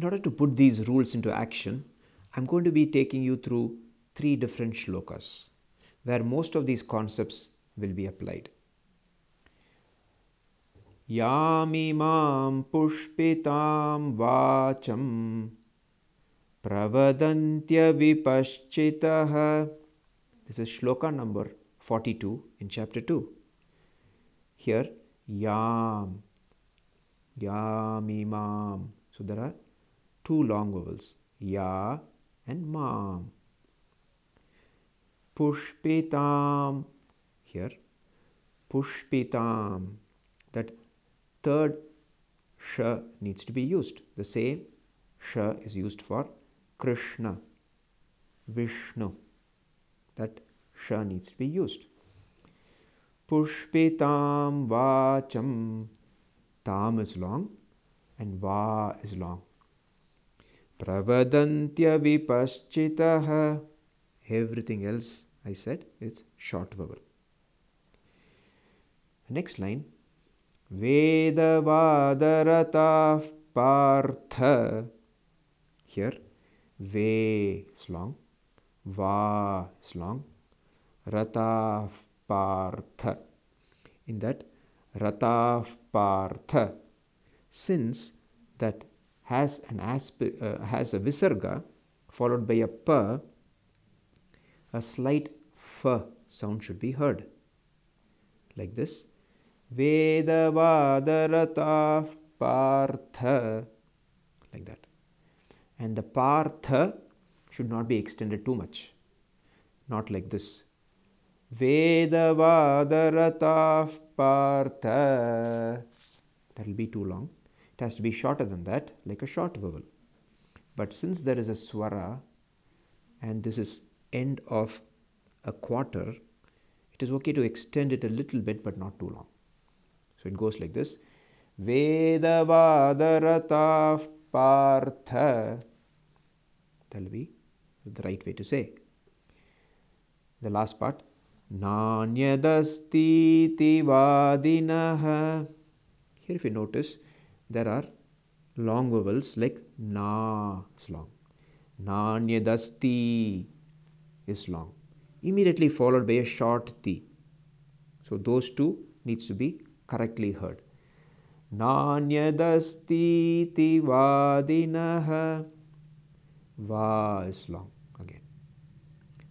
In order to put these rules into action, I'm going to be taking you through three different shlokas where most of these concepts will be applied. यामिमां पुष्पितां वाचं प्रवदन्त्यविपश्चितः This is shloka number 42 in chapter 2. Here, yam, yamimam. So there are two long vowels, ya and mam. Pushpitam. Here, pushpitam. That third sh needs to be used. The same sh is used for Krishna, Vishnu. That sh needs to be used. Pushpitam vacham. Tam is long and va is long. Pravadantya vipaschitah. Everything else I said is short vowel. Next line Vedavadaratav Partha. Here, Ve is long, Va is long, Ratav Partha. In that, Ratav Partha, since that has an uh, has a visarga followed by a pa, a slight f sound should be heard, like this. Vedavadaratav Partha. Like that. And the Partha should not be extended too much. Not like this. Vedavadaratav Partha. That will be too long. It has to be shorter than that, like a short vowel. But since there is a swara and this is end of a quarter, it is okay to extend it a little bit but not too long. So it goes like this Vedavadaratav Partha. That will be the right way to say. The last part Nanyadastiti Vadinaha. Here, if you notice, there are long vowels like Na is long, Nanyadasti is long, immediately followed by a short Ti. So, those two needs to be correctly heard. Nanyadastiti vadinaha. Va is long again.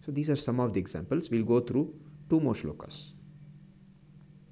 So these are some of the examples. We'll go through two more shlokas.